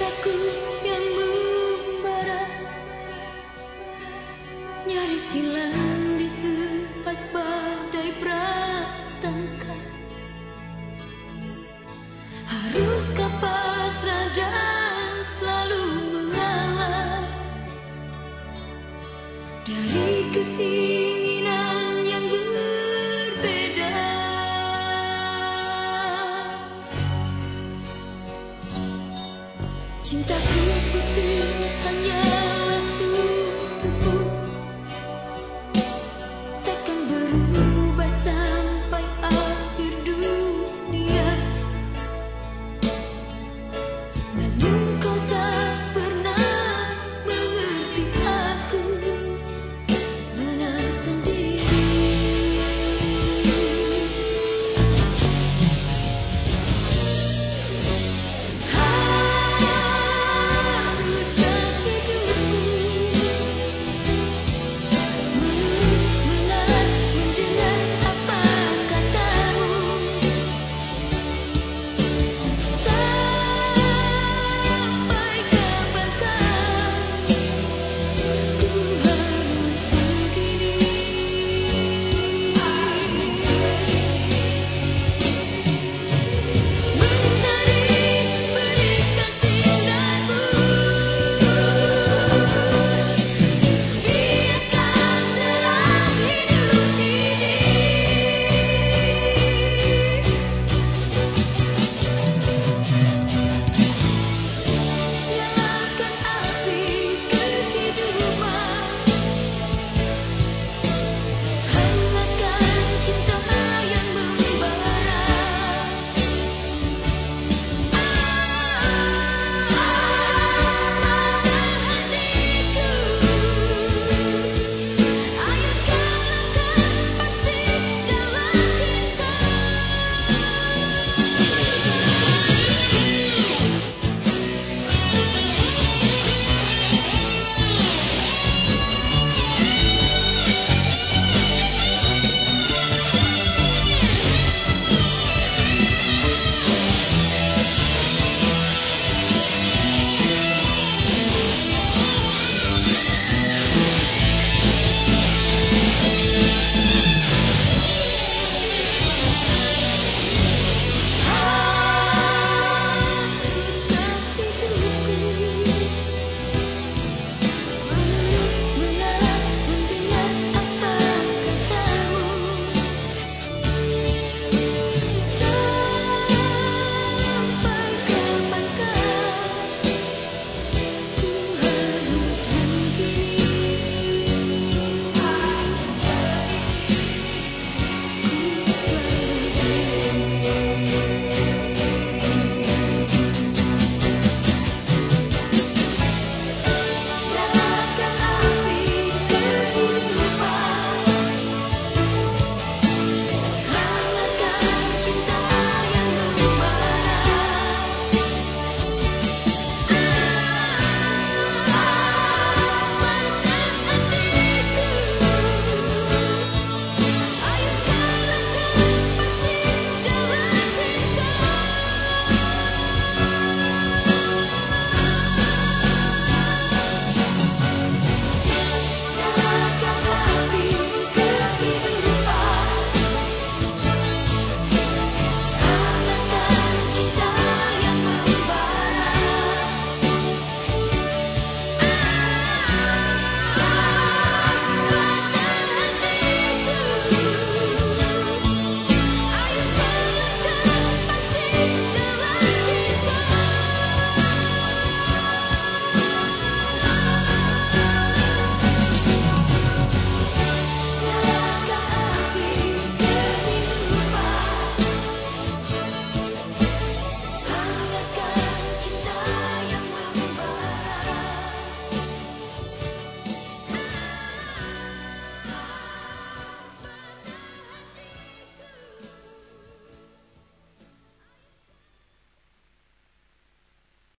Takut yang membara. Nyaris hilang dihempas badai prasangka harus kapas radang selalu mengalah Dari kehidupan Cintaku putih